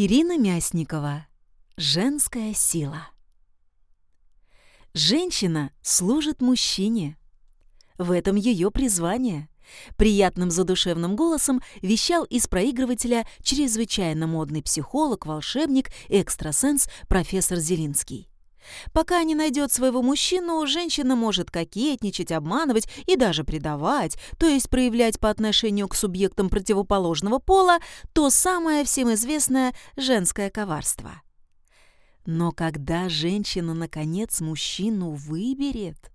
Ирина Мясникова. Женская сила. Женщина служит мужчине. В этом ее призвание. Приятным задушевным голосом вещал из проигрывателя чрезвычайно модный психолог, волшебник, экстрасенс профессор Зелинский. Пока не найдет своего мужчину, женщина может кокетничать, обманывать и даже предавать, то есть проявлять по отношению к субъектам противоположного пола то самое всем известное женское коварство. Но когда женщина, наконец, мужчину выберет,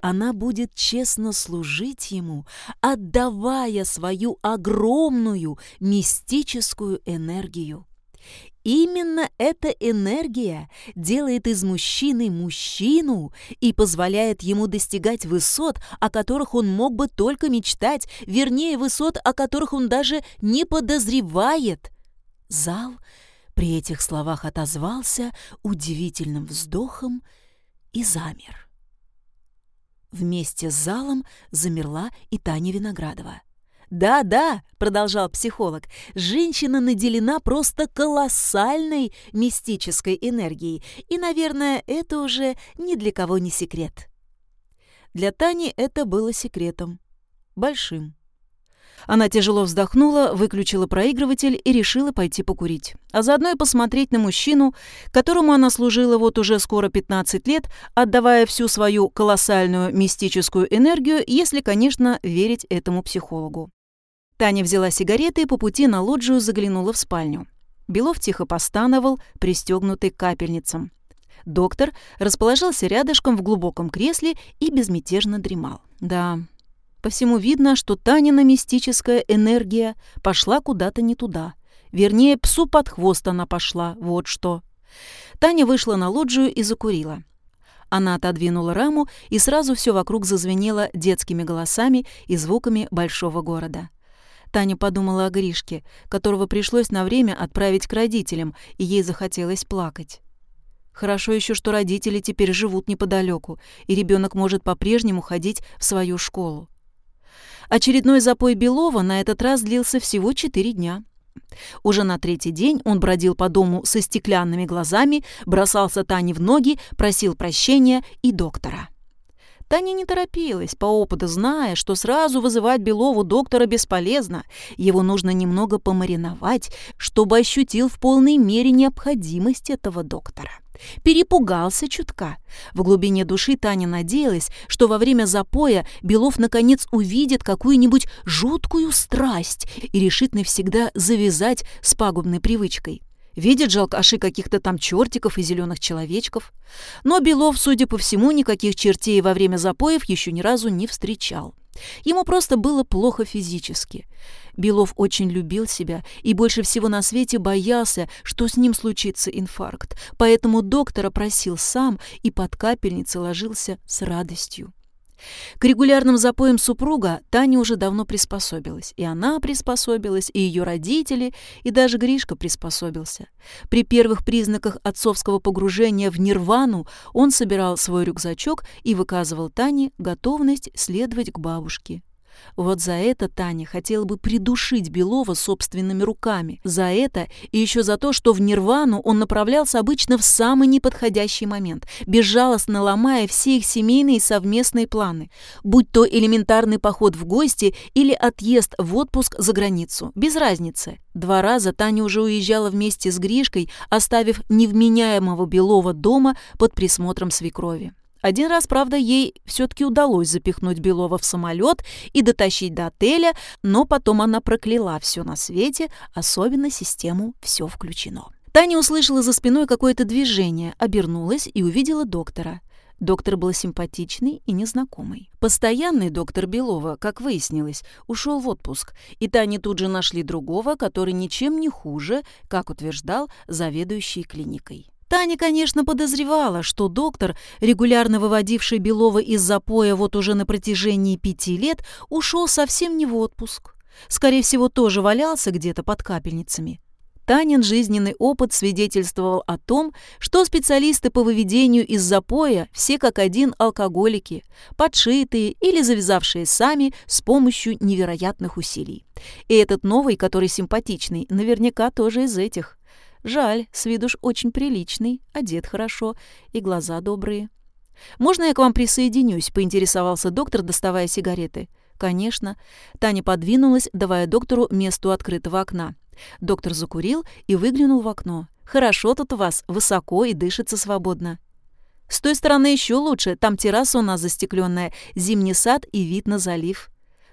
она будет честно служить ему, отдавая свою огромную мистическую энергию. Именно эта энергия делает из мужчины мужчину и позволяет ему достигать высот, о которых он мог бы только мечтать, вернее, высот, о которых он даже не подозревает. Зал при этих словах отозвался удивительным вздохом и замер. Вместе с залом замерла и Таня Виноградова. «Да-да», — продолжал психолог, — «женщина наделена просто колоссальной мистической энергией, и, наверное, это уже ни для кого не секрет». Для Тани это было секретом. Большим. Она тяжело вздохнула, выключила проигрыватель и решила пойти покурить. А заодно и посмотреть на мужчину, которому она служила вот уже скоро 15 лет, отдавая всю свою колоссальную мистическую энергию, если, конечно, верить этому психологу. Таня взяла сигареты и по пути на лоджию заглянула в спальню. Белов тихо постановал, пристегнутый к капельницам. Доктор расположился рядышком в глубоком кресле и безмятежно дремал. Да, по всему видно, что Танина мистическая энергия пошла куда-то не туда. Вернее, псу под хвост она пошла, вот что. Таня вышла на лоджию и закурила. Она отодвинула раму, и сразу все вокруг зазвенело детскими голосами и звуками большого города. Таня подумала о Гришке, которого пришлось на время отправить к родителям, и ей захотелось плакать. Хорошо еще, что родители теперь живут неподалеку, и ребенок может по-прежнему ходить в свою школу. Очередной запой Белова на этот раз длился всего четыре дня. Уже на третий день он бродил по дому со стеклянными глазами, бросался Тане в ноги, просил прощения и доктора. Таня не торопилась, по опыту зная, что сразу вызывать Белову доктора бесполезно. Его нужно немного помариновать, чтобы ощутил в полной мере необходимость этого доктора. Перепугался чутка. В глубине души Таня надеялась, что во время запоя Белов наконец увидит какую-нибудь жуткую страсть и решит навсегда завязать с пагубной привычкой. Видит жалкаши каких-то там чертиков и зеленых человечков. Но Белов, судя по всему, никаких чертей во время запоев еще ни разу не встречал. Ему просто было плохо физически. Белов очень любил себя и больше всего на свете боялся, что с ним случится инфаркт, поэтому доктора просил сам и под капельницы ложился с радостью. К регулярным запоям супруга Таня уже давно приспособилась. И она приспособилась, и ее родители, и даже Гришка приспособился. При первых признаках отцовского погружения в нирвану он собирал свой рюкзачок и выказывал Тане готовность следовать к бабушке. Вот за это Таня хотела бы придушить Белова собственными руками. За это и еще за то, что в Нирвану он направлялся обычно в самый неподходящий момент, безжалостно ломая все их семейные и совместные планы, будь то элементарный поход в гости или отъезд в отпуск за границу. Без разницы. Два раза Таня уже уезжала вместе с Гришкой, оставив невменяемого Белова дома под присмотром свекрови. Один раз, правда, ей все-таки удалось запихнуть Белова в самолет и дотащить до отеля, но потом она прокляла все на свете, особенно систему «все включено». Таня услышала за спиной какое-то движение, обернулась и увидела доктора. Доктор был симпатичный и незнакомый. Постоянный доктор Белова, как выяснилось, ушел в отпуск, и Тане тут же нашли другого, который ничем не хуже, как утверждал заведующий клиникой. Таня, конечно, подозревала, что доктор, регулярно выводивший Белова из запоя вот уже на протяжении пяти лет, ушел совсем не в отпуск. Скорее всего, тоже валялся где-то под капельницами. Танин жизненный опыт свидетельствовал о том, что специалисты по выведению из запоя все как один алкоголики, подшитые или завязавшие сами с помощью невероятных усилий. И этот новый, который симпатичный, наверняка тоже из этих. Жаль, с виду ж очень приличный, одет хорошо и глаза добрые. «Можно я к вам присоединюсь?» — поинтересовался доктор, доставая сигареты. «Конечно». Таня подвинулась, давая доктору место у открытого окна. Доктор закурил и выглянул в окно. «Хорошо тут у вас, высоко и дышится свободно». «С той стороны еще лучше, там терраса у нас застекленная, зимний сад и вид на залив.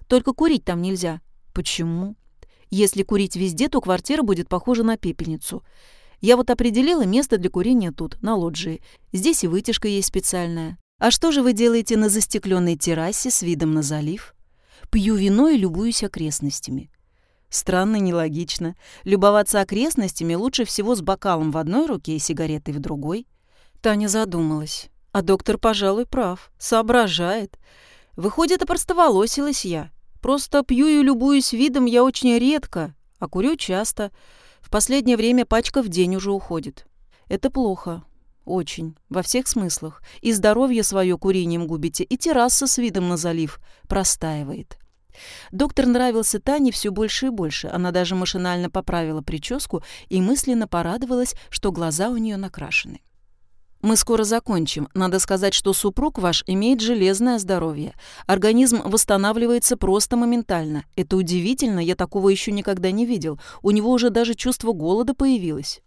Только курить там нельзя». «Почему?» «Если курить везде, то квартира будет похожа на пепельницу. Я вот определила место для курения тут, на лоджии. Здесь и вытяжка есть специальная. А что же вы делаете на застекленной террасе с видом на залив?» «Пью вино и любуюсь окрестностями». Странно, нелогично. Любоваться окрестностями лучше всего с бокалом в одной руке и сигаретой в другой. Таня задумалась. А доктор, пожалуй, прав. Соображает. Выходит, опростоволосилась я. Просто пью и любуюсь видом я очень редко, а курю часто. В последнее время пачка в день уже уходит. Это плохо. Очень. Во всех смыслах. И здоровье свое курением губите, и терраса с видом на залив простаивает. Доктор нравился Тане все больше и больше. Она даже машинально поправила прическу и мысленно порадовалась, что глаза у нее накрашены. «Мы скоро закончим. Надо сказать, что супруг ваш имеет железное здоровье. Организм восстанавливается просто моментально. Это удивительно, я такого еще никогда не видел. У него уже даже чувство голода появилось».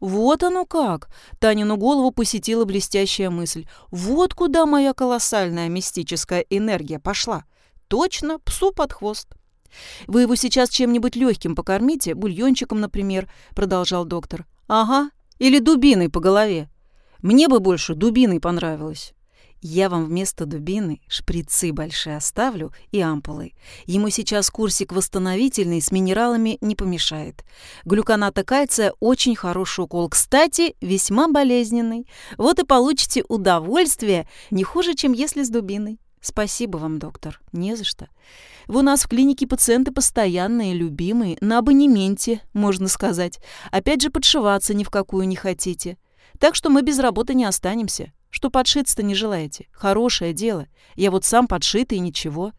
«Вот оно как!» — Танину голову посетила блестящая мысль. «Вот куда моя колоссальная мистическая энергия пошла. Точно, псу под хвост. «Вы его сейчас чем-нибудь легким покормите, бульончиком, например», — продолжал доктор. «Ага, или дубиной по голове. Мне бы больше дубиной понравилось». Я вам вместо дубины шприцы большие оставлю и ампулы. Ему сейчас курсик восстановительный с минералами не помешает. Глюконата кальция – очень хороший укол. Кстати, весьма болезненный. Вот и получите удовольствие не хуже, чем если с дубиной. Спасибо вам, доктор. Не за что. Вы у нас в клинике пациенты постоянные, любимые, на абонементе, можно сказать. Опять же, подшиваться ни в какую не хотите. Так что мы без работы не останемся. Что подшиться-то не желаете? Хорошее дело. Я вот сам подшитый и ничего.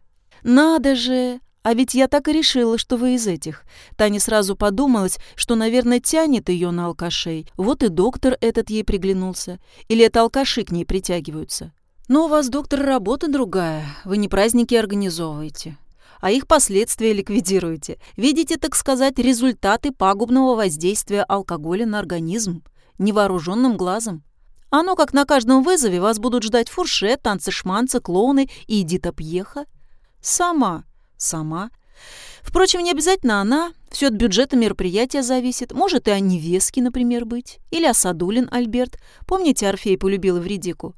Надо же! А ведь я так и решила, что вы из этих. Таня сразу подумалась, что, наверное, тянет ее на алкашей. Вот и доктор этот ей приглянулся. Или это алкаши к ней притягиваются. Но у вас, доктор, работа другая. Вы не праздники организовываете, а их последствия ликвидируете. Видите, так сказать, результаты пагубного воздействия алкоголя на организм невооруженным глазом. Оно, как на каждом вызове, вас будут ждать фуршет, танцы-шманцы, клоуны и Эдита Пьеха. Сама, сама. Впрочем, не обязательно она. Все от бюджета мероприятия зависит. Может, и о невестке, например, быть. Или о Садулин Альберт. Помните, Орфей полюбил Эвредику?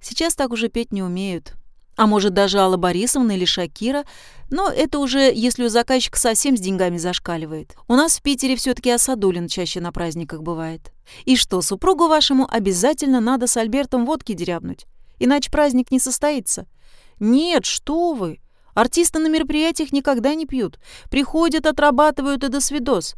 Сейчас так уже петь не умеют. А может, даже Алла Борисовна или Шакира. Но это уже, если у заказчика совсем с деньгами зашкаливает. У нас в Питере все таки Асадулин чаще на праздниках бывает. И что, супругу вашему обязательно надо с Альбертом водки дерябнуть? Иначе праздник не состоится. Нет, что вы! Артисты на мероприятиях никогда не пьют. Приходят, отрабатывают и до свидос.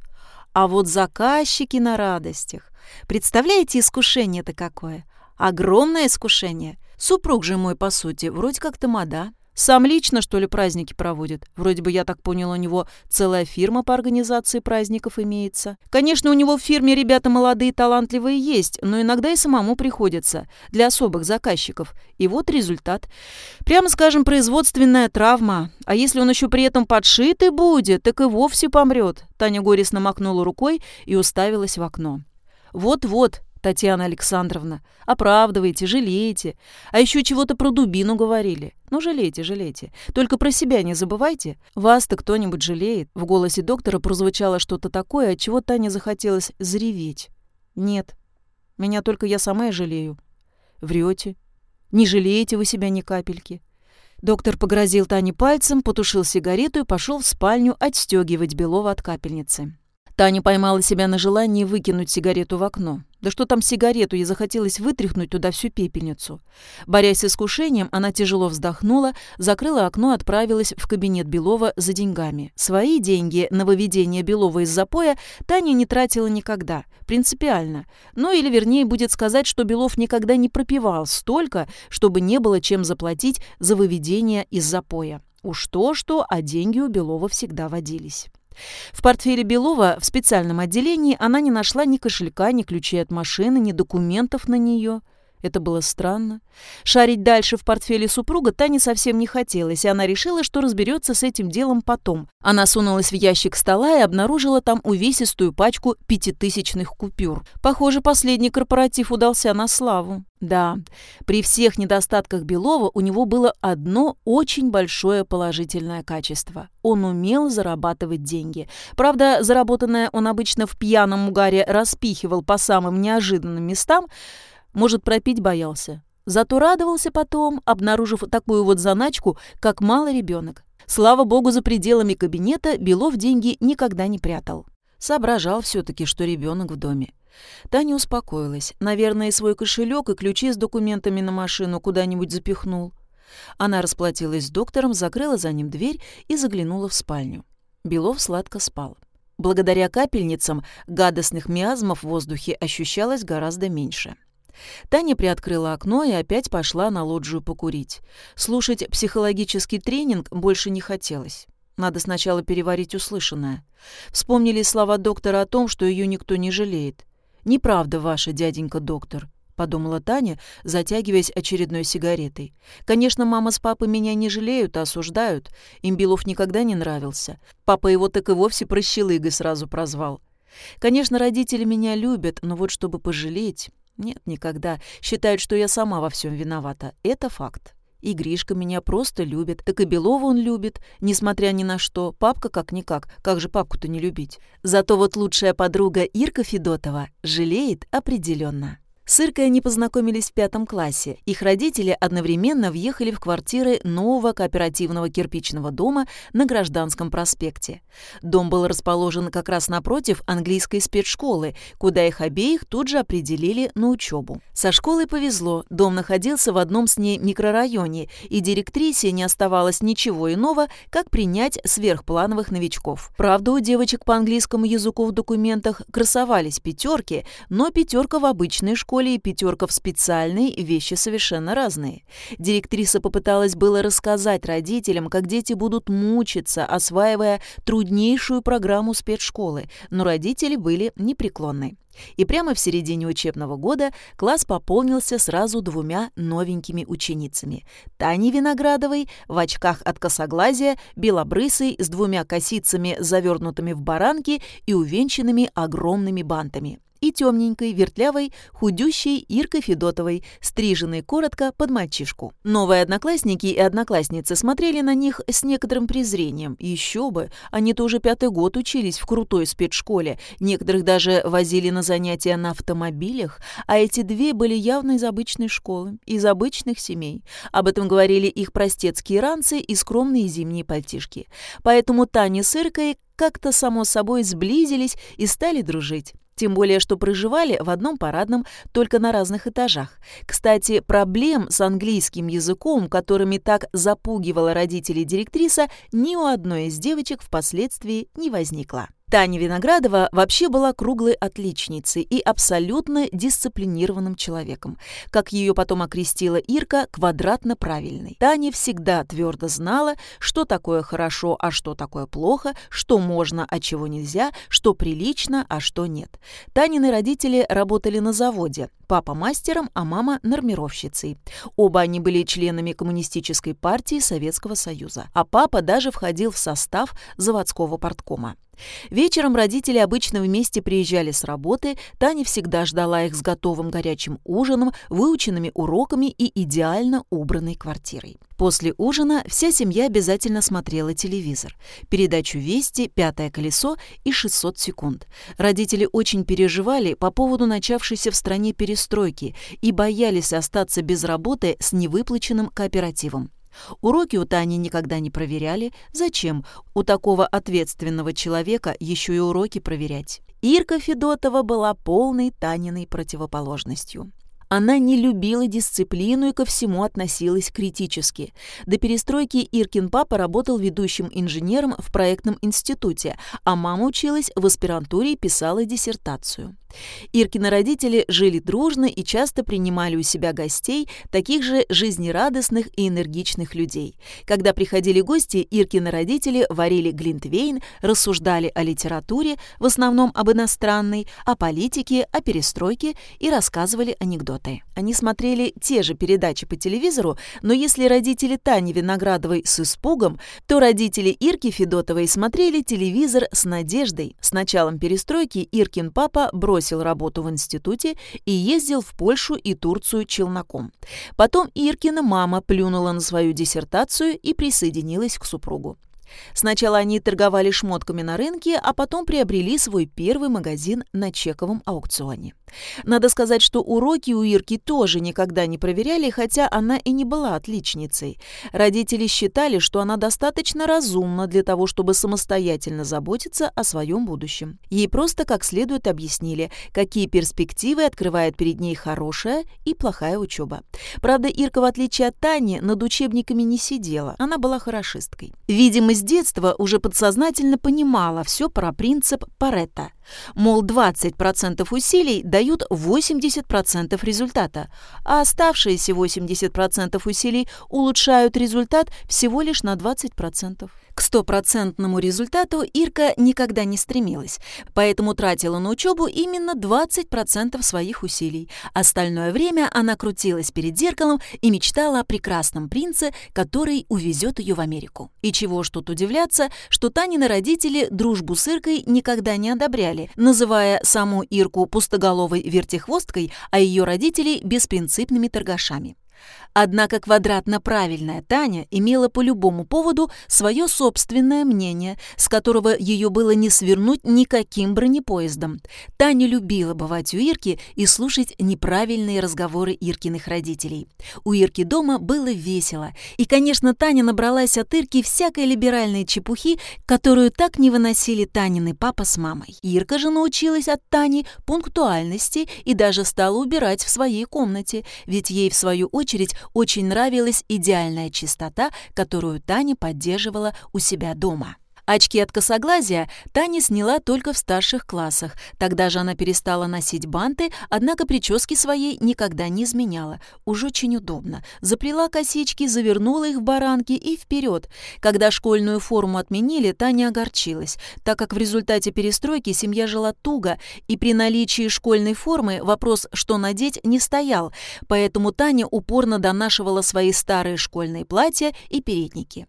А вот заказчики на радостях. Представляете, искушение-то какое? Огромное искушение. Супруг же мой, по сути, вроде как тамада. Сам лично, что ли, праздники проводит? Вроде бы, я так понял, у него целая фирма по организации праздников имеется. Конечно, у него в фирме ребята молодые, талантливые есть, но иногда и самому приходится, для особых заказчиков. И вот результат. Прямо скажем, производственная травма. А если он еще при этом подшитый будет, так и вовсе помрет. Таня горестно махнула рукой и уставилась в окно. Вот-вот, Татьяна Александровна. Оправдывайте, жалейте. А еще чего-то про дубину говорили. Ну, жалейте, жалейте. Только про себя не забывайте. Вас-то кто-нибудь жалеет. В голосе доктора прозвучало что-то такое, от чего Тане захотелось зареветь. Нет. Меня только я сама и жалею. Врете. Не жалеете вы себя ни капельки. Доктор погрозил Тане пальцем, потушил сигарету и пошел в спальню отстегивать Белова от капельницы. Таня поймала себя на желании выкинуть сигарету в окно. Да что там сигарету, ей захотелось вытряхнуть туда всю пепельницу. Борясь с искушением, она тяжело вздохнула, закрыла окно, отправилась в кабинет Белова за деньгами. Свои деньги на выведение Белова из запоя Таня не тратила никогда, принципиально. Ну или, вернее, будет сказать, что Белов никогда не пропивал столько, чтобы не было чем заплатить за выведение из запоя. Уж то-что, а деньги у Белова всегда водились. В портфеле Белова в специальном отделении она не нашла ни кошелька, ни ключей от машины, ни документов на нее. Это было странно. Шарить дальше в портфеле супруга Тане совсем не хотелось, и она решила, что разберется с этим делом потом. Она сунулась в ящик стола и обнаружила там увесистую пачку пятитысячных купюр. Похоже, последний корпоратив удался на славу. Да, при всех недостатках Белова у него было одно очень большое положительное качество. Он умел зарабатывать деньги. Правда, заработанное он обычно в пьяном угаре распихивал по самым неожиданным местам, может, пропить боялся. Зато радовался потом, обнаружив такую вот заначку, как малый ребенок. Слава богу, за пределами кабинета Белов деньги никогда не прятал. Соображал все-таки, что ребенок в доме. Таня успокоилась. Наверное, свой кошелек и ключи с документами на машину куда-нибудь запихнул. Она расплатилась с доктором, закрыла за ним дверь и заглянула в спальню. Белов сладко спал. Благодаря капельницам гадостных миазмов в воздухе ощущалось гораздо меньше. Таня приоткрыла окно и опять пошла на лоджию покурить. Слушать психологический тренинг больше не хотелось. Надо сначала переварить услышанное. Вспомнили слова доктора о том, что ее никто не жалеет. «Неправда ваша, дяденька доктор», — подумала Таня, затягиваясь очередной сигаретой. «Конечно, мама с папой меня не жалеют, а осуждают. Им Белов никогда не нравился. Папа его так и вовсе прощелыгой сразу прозвал. Конечно, родители меня любят, но вот чтобы пожалеть... Нет, никогда. Считают, что я сама во всем виновата. Это факт. И Гришка меня просто любит, так и Белова он любит, несмотря ни на что. Папка как-никак, как же папку-то не любить? Зато вот лучшая подруга Ирка Федотова жалеет определенно. С Иркой они познакомились в пятом классе. Их родители одновременно въехали в квартиры нового кооперативного кирпичного дома на Гражданском проспекте. Дом был расположен как раз напротив английской спецшколы, куда их обеих тут же определили на учебу. Со школой повезло, дом находился в одном с ней микрорайоне, и директрисе не оставалось ничего иного, как принять сверхплановых новичков. Правда, у девочек по английскому языку в документах красовались пятерки, но пятерка в обычной школе школе и пятерка в специальной – вещи совершенно разные. Директриса попыталась было рассказать родителям, как дети будут мучиться, осваивая труднейшую программу спецшколы, но родители были непреклонны. И прямо в середине учебного года класс пополнился сразу двумя новенькими ученицами. Таней Виноградовой в очках от косоглазия, белобрысой, с двумя косицами, завернутыми в баранки и увенчанными огромными бантами и темненькой, вертлявой, худющей Иркой Федотовой, стриженной коротко под мальчишку. Новые одноклассники и одноклассницы смотрели на них с некоторым презрением. Еще бы, они-то уже пятый год учились в крутой спецшколе, некоторых даже возили на занятия на автомобилях, а эти две были явно из обычной школы, из обычных семей. Об этом говорили их простецкие ранцы и скромные зимние пальтишки. Поэтому Таня с Иркой как-то само собой сблизились и стали дружить. Тем более, что проживали в одном парадном, только на разных этажах. Кстати, проблем с английским языком, которыми так запугивала родителей директриса, ни у одной из девочек впоследствии не возникло. Таня Виноградова вообще была круглой отличницей и абсолютно дисциплинированным человеком. Как ее потом окрестила Ирка, квадратно правильной. Таня всегда твердо знала, что такое хорошо, а что такое плохо, что можно, а чего нельзя, что прилично, а что нет. Танины родители работали на заводе. Папа мастером, а мама нормировщицей. Оба они были членами Коммунистической партии Советского Союза. А папа даже входил в состав заводского порткома. Вечером родители обычно вместе приезжали с работы, Таня всегда ждала их с готовым горячим ужином, выученными уроками и идеально убранной квартирой. После ужина вся семья обязательно смотрела телевизор. Передачу «Вести», «Пятое колесо» и «600 секунд». Родители очень переживали по поводу начавшейся в стране перестройки и боялись остаться без работы с невыплаченным кооперативом. Уроки у Тани никогда не проверяли. Зачем у такого ответственного человека еще и уроки проверять? Ирка Федотова была полной Таниной противоположностью. Она не любила дисциплину и ко всему относилась критически. До перестройки Иркин папа работал ведущим инженером в проектном институте, а мама училась в аспирантуре и писала диссертацию. Иркины родители жили дружно и часто принимали у себя гостей, таких же жизнерадостных и энергичных людей. Когда приходили гости, Иркины родители варили глинтвейн, рассуждали о литературе, в основном об иностранной, о политике, о перестройке и рассказывали анекдоты. Они смотрели те же передачи по телевизору, но если родители Тани Виноградовой с испугом, то родители Ирки Федотовой смотрели телевизор с надеждой. С началом перестройки Иркин папа бросил работу в институте и ездил в Польшу и Турцию челноком. Потом Иркина мама плюнула на свою диссертацию и присоединилась к супругу. Сначала они торговали шмотками на рынке, а потом приобрели свой первый магазин на чековом аукционе. Надо сказать, что уроки у Ирки тоже никогда не проверяли, хотя она и не была отличницей. Родители считали, что она достаточно разумна для того, чтобы самостоятельно заботиться о своем будущем. Ей просто как следует объяснили, какие перспективы открывает перед ней хорошая и плохая учеба. Правда, Ирка, в отличие от Тани, над учебниками не сидела, она была хорошисткой. Видимо, с детства уже подсознательно понимала все про принцип Паретта. Мол, 20% усилий дают 80% результата, а оставшиеся 80% усилий улучшают результат всего лишь на 20%. К стопроцентному результату Ирка никогда не стремилась, поэтому тратила на учебу именно 20% своих усилий. Остальное время она крутилась перед зеркалом и мечтала о прекрасном принце, который увезет ее в Америку. И чего ж тут удивляться, что Танины родители дружбу с Иркой никогда не одобряли, называя саму Ирку пустоголовой вертихвосткой, а ее родителей беспринципными торгашами. Однако квадратно-правильная Таня имела по любому поводу свое собственное мнение, с которого ее было не свернуть никаким бронепоездом. Таня любила бывать у Ирки и слушать неправильные разговоры Иркиных родителей. У Ирки дома было весело, и, конечно, Таня набралась от Ирки всякой либеральной чепухи, которую так не выносили Танины папа с мамой. Ирка же научилась от Тани пунктуальности и даже стала убирать в своей комнате, ведь ей, в свою очередь, очень нравилась идеальная чистота, которую Таня поддерживала у себя дома. Очки от косоглазия Таня сняла только в старших классах. Тогда же она перестала носить банты, однако прически своей никогда не изменяла. Уж очень удобно. Заплела косички, завернула их в баранки и вперед. Когда школьную форму отменили, Таня огорчилась, так как в результате перестройки семья жила туго, и при наличии школьной формы вопрос, что надеть, не стоял, поэтому Таня упорно донашивала свои старые школьные платья и передники.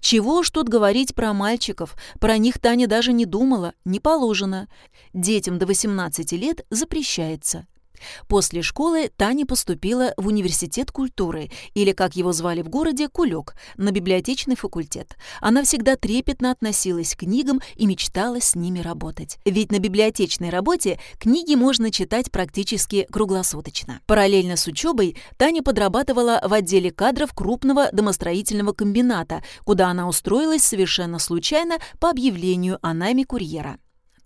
Чего уж тут говорить про мальчиков, про них Таня даже не думала, не положено. Детям до 18 лет запрещается. После школы Таня поступила в университет культуры, или, как его звали в городе, Кулек, на библиотечный факультет. Она всегда трепетно относилась к книгам и мечтала с ними работать. Ведь на библиотечной работе книги можно читать практически круглосуточно. Параллельно с учебой Таня подрабатывала в отделе кадров крупного домостроительного комбината, куда она устроилась совершенно случайно по объявлению о найме курьера.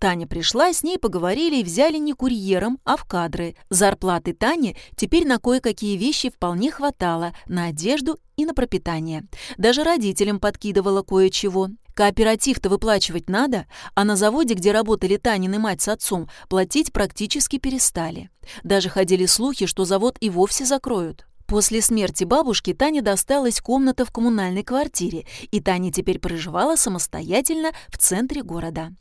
Таня пришла, с ней поговорили и взяли не курьером, а в кадры. Зарплаты Тани теперь на кое-какие вещи вполне хватало, на одежду и на пропитание. Даже родителям подкидывала кое-чего. Кооператив-то выплачивать надо, а на заводе, где работали Танины мать с отцом, платить практически перестали. Даже ходили слухи, что завод и вовсе закроют. После смерти бабушки Тане досталась комната в коммунальной квартире, и Таня теперь проживала самостоятельно в центре города.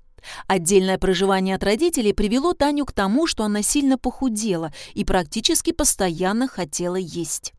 Отдельное проживание от родителей привело Таню к тому, что она сильно похудела и практически постоянно хотела есть.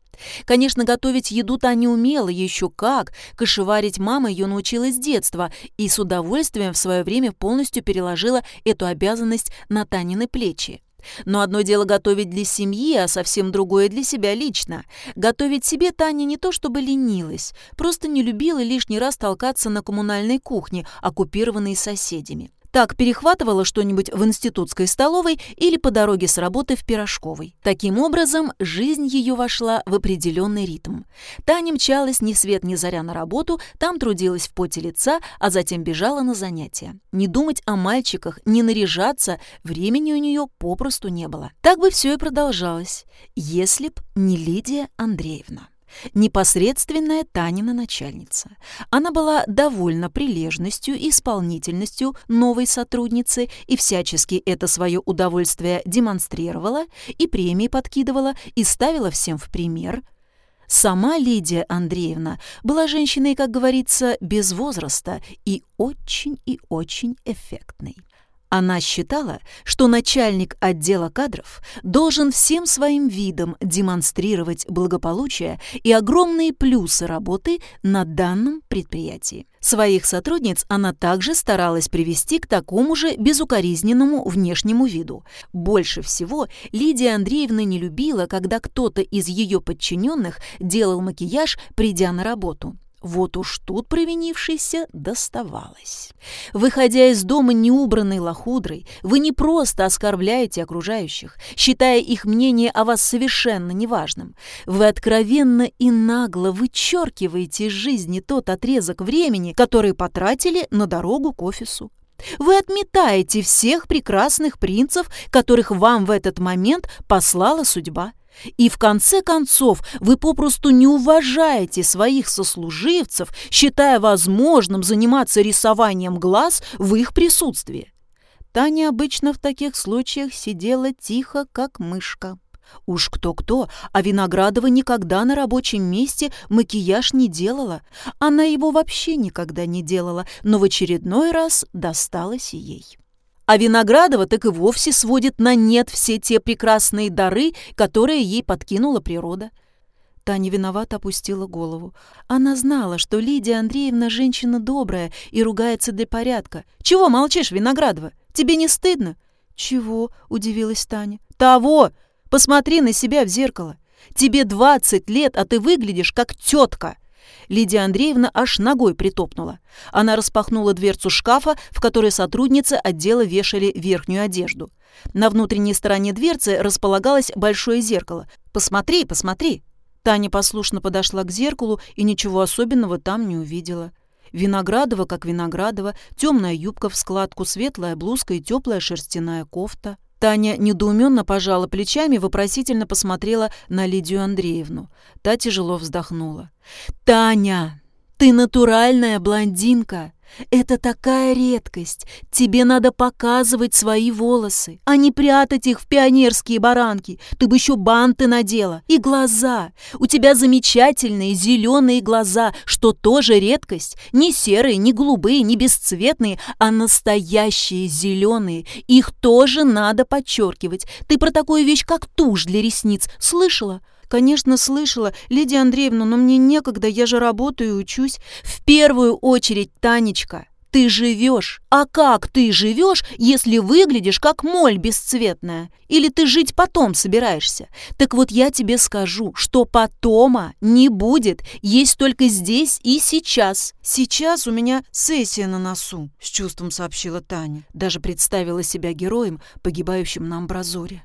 Конечно, готовить еду Таня умела, еще как. Кошеварить мама ее научилась с детства и с удовольствием в свое время полностью переложила эту обязанность на Танины плечи. Но одно дело готовить для семьи, а совсем другое для себя лично. Готовить себе Таня не то чтобы ленилась, просто не любила лишний раз толкаться на коммунальной кухне, оккупированной соседями. Так перехватывала что-нибудь в институтской столовой или по дороге с работы в пирожковой. Таким образом, жизнь ее вошла в определенный ритм. Таня мчалась ни свет ни заря на работу, там трудилась в поте лица, а затем бежала на занятия. Не думать о мальчиках, не наряжаться, времени у нее попросту не было. Так бы все и продолжалось, если б не Лидия Андреевна. Непосредственная Танина начальница. Она была довольна прилежностью и исполнительностью новой сотрудницы и всячески это свое удовольствие демонстрировала и премии подкидывала и ставила всем в пример. Сама Лидия Андреевна была женщиной, как говорится, без возраста и очень и очень эффектной. Она считала, что начальник отдела кадров должен всем своим видом демонстрировать благополучие и огромные плюсы работы на данном предприятии. Своих сотрудниц она также старалась привести к такому же безукоризненному внешнему виду. Больше всего Лидия Андреевна не любила, когда кто-то из ее подчиненных делал макияж, придя на работу. Вот уж тут провинившийся доставалось. Выходя из дома неубранной лохудрой, вы не просто оскорбляете окружающих, считая их мнение о вас совершенно неважным. Вы откровенно и нагло вычеркиваете из жизни тот отрезок времени, который потратили на дорогу к офису. Вы отметаете всех прекрасных принцев, которых вам в этот момент послала судьба. И в конце концов вы попросту не уважаете своих сослуживцев, считая возможным заниматься рисованием глаз в их присутствии. Таня обычно в таких случаях сидела тихо, как мышка. Уж кто-кто, а Виноградова никогда на рабочем месте макияж не делала. Она его вообще никогда не делала, но в очередной раз досталось ей. А Виноградова так и вовсе сводит на нет все те прекрасные дары, которые ей подкинула природа. Таня виновато опустила голову. Она знала, что Лидия Андреевна женщина добрая и ругается для порядка. «Чего молчишь, Виноградова? Тебе не стыдно?» «Чего?» — удивилась Таня. «Того! Посмотри на себя в зеркало. Тебе двадцать лет, а ты выглядишь как тетка!» Лидия Андреевна аж ногой притопнула. Она распахнула дверцу шкафа, в которой сотрудницы отдела вешали верхнюю одежду. На внутренней стороне дверцы располагалось большое зеркало. «Посмотри, посмотри!» Таня послушно подошла к зеркалу и ничего особенного там не увидела. Виноградова, как Виноградова, темная юбка в складку, светлая блузка и теплая шерстяная кофта. Таня недоуменно пожала плечами, вопросительно посмотрела на Лидию Андреевну. Та тяжело вздохнула. «Таня, ты натуральная блондинка. Это такая редкость. Тебе надо показывать свои волосы, а не прятать их в пионерские баранки. Ты бы еще банты надела. И глаза. У тебя замечательные зеленые глаза, что тоже редкость. Не серые, не голубые, не бесцветные, а настоящие зеленые. Их тоже надо подчеркивать. Ты про такую вещь, как тушь для ресниц, слышала? «Конечно, слышала, Лидия Андреевна, но мне некогда, я же работаю и учусь. В первую очередь, Танечка, ты живешь. А как ты живешь, если выглядишь как моль бесцветная? Или ты жить потом собираешься? Так вот я тебе скажу, что потома не будет, есть только здесь и сейчас. Сейчас у меня сессия на носу, с чувством сообщила Таня. Даже представила себя героем, погибающим на амбразуре.